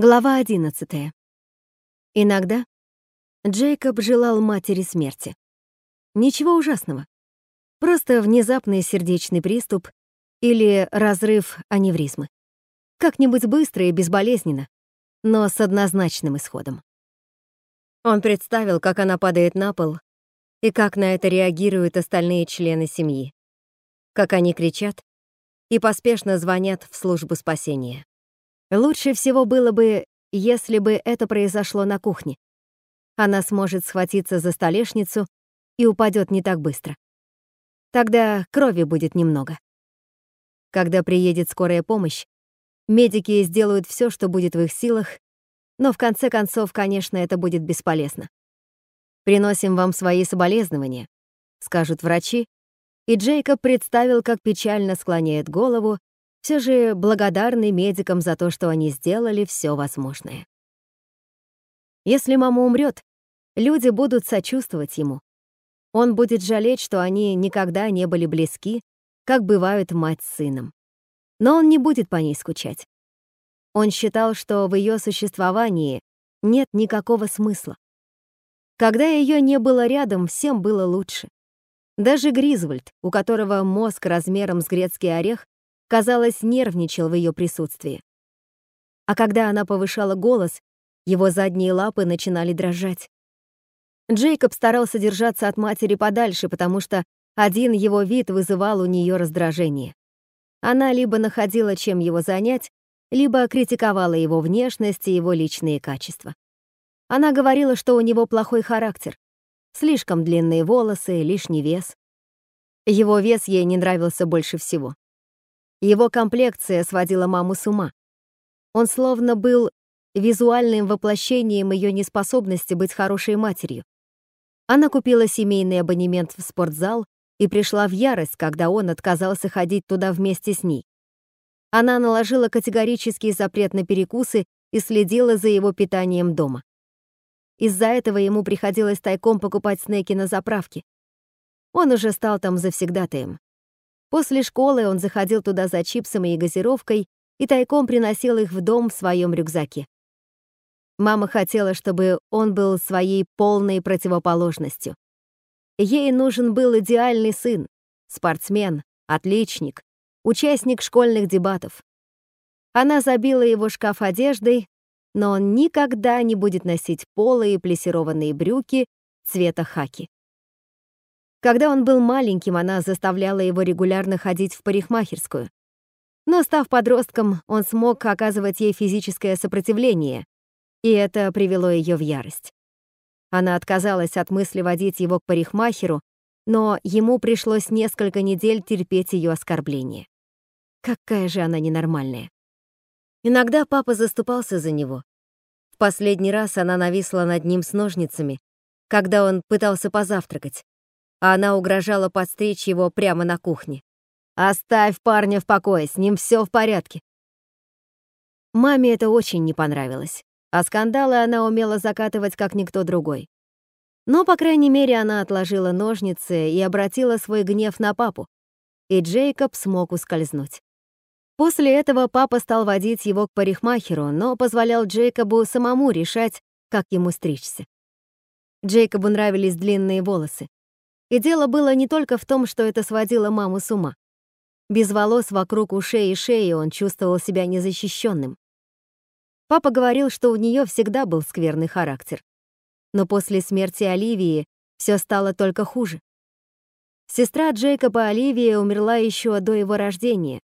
Глава 11. Иногда Джейкоб желал матери смерти. Ничего ужасного. Просто внезапный сердечный приступ или разрыв аневризмы. Как-нибудь быстро и безболезненно, но с однозначным исходом. Он представил, как она падает на пол и как на это реагируют остальные члены семьи. Как они кричат и поспешно звонят в службу спасения. Лучше всего было бы, если бы это произошло на кухне. Она сможет схватиться за столешницу и упадет не так быстро. Тогда крови будет немного. Когда приедет скорая помощь, медики сделают все, что будет в их силах, но в конце концов, конечно, это будет бесполезно. «Приносим вам свои соболезнования», — скажут врачи, и Джейкоб представил, как печально склоняет голову все же благодарный медикам за то, что они сделали все возможное. Если мама умрет, люди будут сочувствовать ему. Он будет жалеть, что они никогда не были близки, как бывают мать с сыном. Но он не будет по ней скучать. Он считал, что в ее существовании нет никакого смысла. Когда ее не было рядом, всем было лучше. Даже Гризвольд, у которого мозг размером с грецкий орех, казалось, нервничал в ее присутствии. А когда она повышала голос, его задние лапы начинали дрожать. Джейкоб старался держаться от матери подальше, потому что один его вид вызывал у нее раздражение. Она либо находила, чем его занять, либо критиковала его внешность и его личные качества. Она говорила, что у него плохой характер, слишком длинные волосы, лишний вес. Его вес ей не нравился больше всего. Его комплекция сводила маму с ума. Он словно был визуальным воплощением ее неспособности быть хорошей матерью. Она купила семейный абонемент в спортзал и пришла в ярость, когда он отказался ходить туда вместе с ней. Она наложила категорический запрет на перекусы и следила за его питанием дома. Из-за этого ему приходилось тайком покупать снеки на заправке. Он уже стал там завсегдатаем. После школы он заходил туда за чипсами и газировкой и тайком приносил их в дом в своем рюкзаке. Мама хотела, чтобы он был своей полной противоположностью. Ей нужен был идеальный сын, спортсмен, отличник, участник школьных дебатов. Она забила его шкаф одеждой, но он никогда не будет носить полые плессированные брюки цвета хаки. Когда он был маленьким, она заставляла его регулярно ходить в парикмахерскую. Но став подростком, он смог оказывать ей физическое сопротивление, и это привело ее в ярость. Она отказалась от мысли водить его к парикмахеру, но ему пришлось несколько недель терпеть ее оскорбления. Какая же она ненормальная. Иногда папа заступался за него. В последний раз она нависла над ним с ножницами, когда он пытался позавтракать а она угрожала подстричь его прямо на кухне. «Оставь парня в покое, с ним все в порядке». Маме это очень не понравилось, а скандалы она умела закатывать, как никто другой. Но, по крайней мере, она отложила ножницы и обратила свой гнев на папу, и Джейкоб смог ускользнуть. После этого папа стал водить его к парикмахеру, но позволял Джейкобу самому решать, как ему стричься. Джейкобу нравились длинные волосы, и дело было не только в том, что это сводило маму с ума. Без волос вокруг ушей и шеи он чувствовал себя незащищенным. Папа говорил, что у нее всегда был скверный характер. Но после смерти Оливии все стало только хуже. Сестра Джейкоба Оливия умерла еще до его рождения.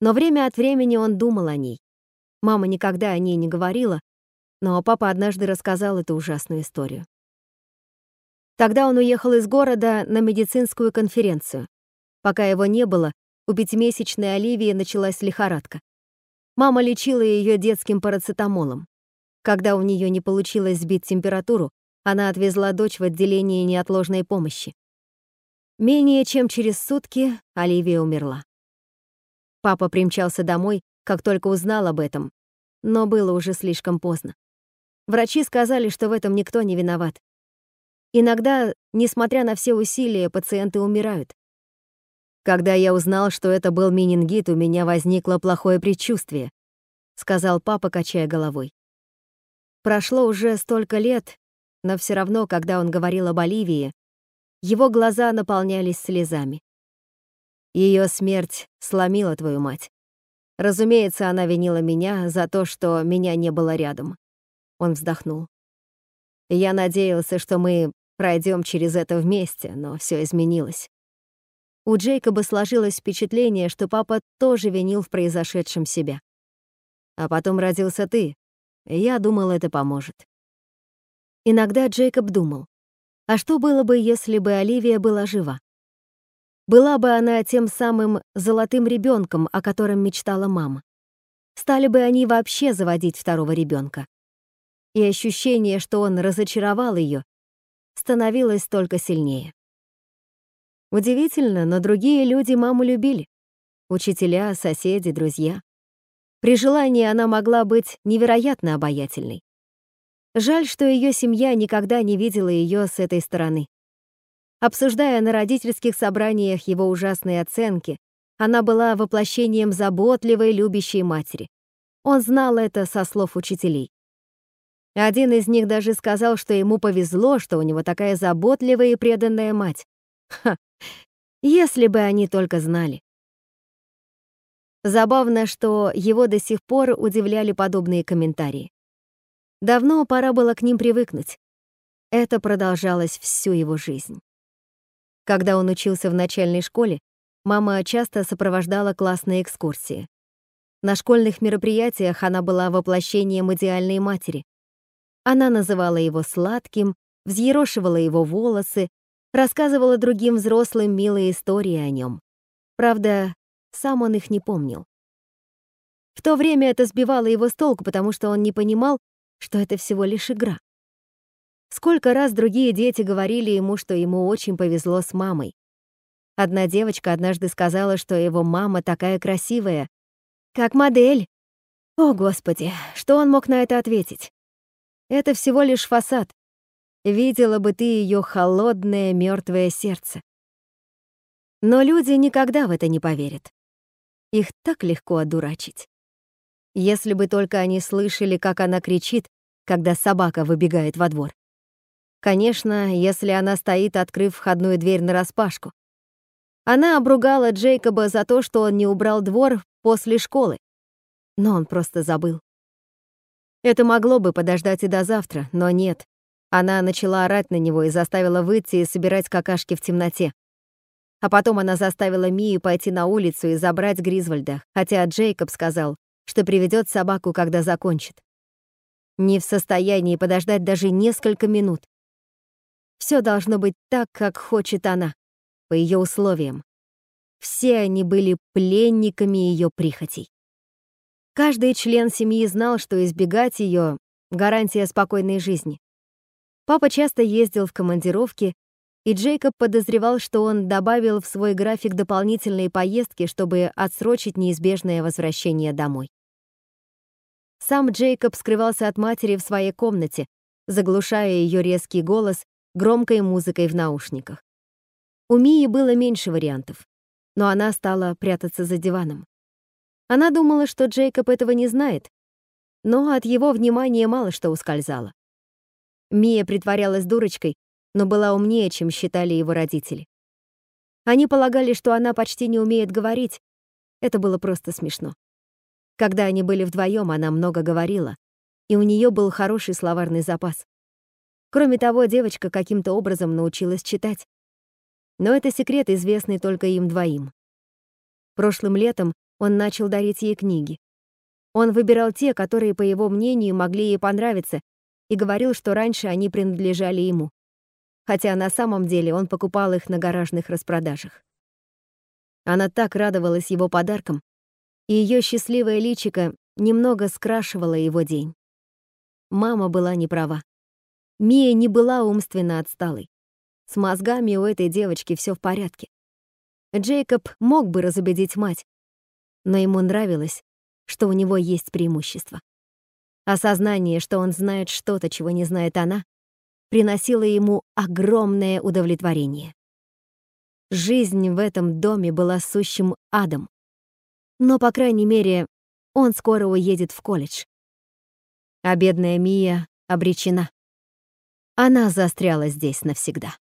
Но время от времени он думал о ней. Мама никогда о ней не говорила, но папа однажды рассказал эту ужасную историю. Тогда он уехал из города на медицинскую конференцию. Пока его не было, у пятимесячной Оливии началась лихорадка. Мама лечила ее детским парацетамолом. Когда у нее не получилось сбить температуру, она отвезла дочь в отделение неотложной помощи. Менее чем через сутки Оливия умерла. Папа примчался домой, как только узнал об этом, но было уже слишком поздно. Врачи сказали, что в этом никто не виноват. Иногда, несмотря на все усилия, пациенты умирают. Когда я узнал, что это был менингит, у меня возникло плохое предчувствие. — сказал папа, качая головой. Прошло уже столько лет, но все равно, когда он говорил об Оливии, его глаза наполнялись слезами. Ее смерть сломила твою мать. Разумеется, она винила меня за то, что меня не было рядом. Он вздохнул. Я надеялся, что мы пройдем через это вместе, но все изменилось. У Джейкоба сложилось впечатление, что папа тоже винил в произошедшем себя. А потом родился ты. И я думал, это поможет. Иногда Джейкоб думал, а что было бы, если бы Оливия была жива? Была бы она тем самым золотым ребенком, о котором мечтала мама. Стали бы они вообще заводить второго ребенка. И ощущение, что он разочаровал ее, становилось только сильнее. Удивительно, но другие люди маму любили. Учителя, соседи, друзья. При желании она могла быть невероятно обаятельной. Жаль, что ее семья никогда не видела ее с этой стороны. Обсуждая на родительских собраниях его ужасные оценки, она была воплощением заботливой, любящей матери. Он знал это со слов учителей. Один из них даже сказал, что ему повезло, что у него такая заботливая и преданная мать. Ха, если бы они только знали. Забавно, что его до сих пор удивляли подобные комментарии. Давно пора было к ним привыкнуть. Это продолжалось всю его жизнь. Когда он учился в начальной школе, мама часто сопровождала классные экскурсии. На школьных мероприятиях она была воплощением идеальной матери. Она называла его сладким, взъерошивала его волосы, рассказывала другим взрослым милые истории о нем. Правда, сам он их не помнил. В то время это сбивало его с толку, потому что он не понимал, что это всего лишь игра. Сколько раз другие дети говорили ему, что ему очень повезло с мамой. Одна девочка однажды сказала, что его мама такая красивая, как модель. О, Господи, что он мог на это ответить? Это всего лишь фасад. Видела бы ты ее холодное мертвое сердце. Но люди никогда в это не поверят. Их так легко одурачить. Если бы только они слышали, как она кричит, когда собака выбегает во двор. Конечно, если она стоит, открыв входную дверь нараспашку. Она обругала Джейкоба за то, что он не убрал двор после школы. Но он просто забыл. Это могло бы подождать и до завтра, но нет. Она начала орать на него и заставила выйти и собирать какашки в темноте. А потом она заставила Мию пойти на улицу и забрать Гризвольда, хотя Джейкоб сказал, что приведет собаку, когда закончит. Не в состоянии подождать даже несколько минут. Все должно быть так, как хочет она, по ее условиям. Все они были пленниками ее прихотей. Каждый член семьи знал, что избегать ее — гарантия спокойной жизни. Папа часто ездил в командировки, и Джейкоб подозревал, что он добавил в свой график дополнительные поездки, чтобы отсрочить неизбежное возвращение домой. Сам Джейкоб скрывался от матери в своей комнате, заглушая ее резкий голос громкой музыкой в наушниках. У Мии было меньше вариантов, но она стала прятаться за диваном. Она думала, что Джейкоб этого не знает, но от его внимания мало что ускользало. Мия притворялась дурочкой, но была умнее, чем считали его родители. Они полагали, что она почти не умеет говорить. Это было просто смешно. Когда они были вдвоем, она много говорила, и у нее был хороший словарный запас. Кроме того, девочка каким-то образом научилась читать. Но это секрет, известный только им двоим. Прошлым летом он начал дарить ей книги. Он выбирал те, которые, по его мнению, могли ей понравиться, и говорил, что раньше они принадлежали ему. Хотя на самом деле он покупал их на гаражных распродажах. Она так радовалась его подаркам, и ее счастливое личико немного скрашивало его день. Мама была не права. Мия не была умственно отсталой. С мозгами у этой девочки все в порядке. Джейкоб мог бы разубедить мать, но ему нравилось, что у него есть преимущество. Осознание, что он знает что-то, чего не знает она, приносило ему огромное удовлетворение. Жизнь в этом доме была сущим адом. Но, по крайней мере, он скоро уедет в колледж. А бедная Мия обречена. Она застряла здесь навсегда.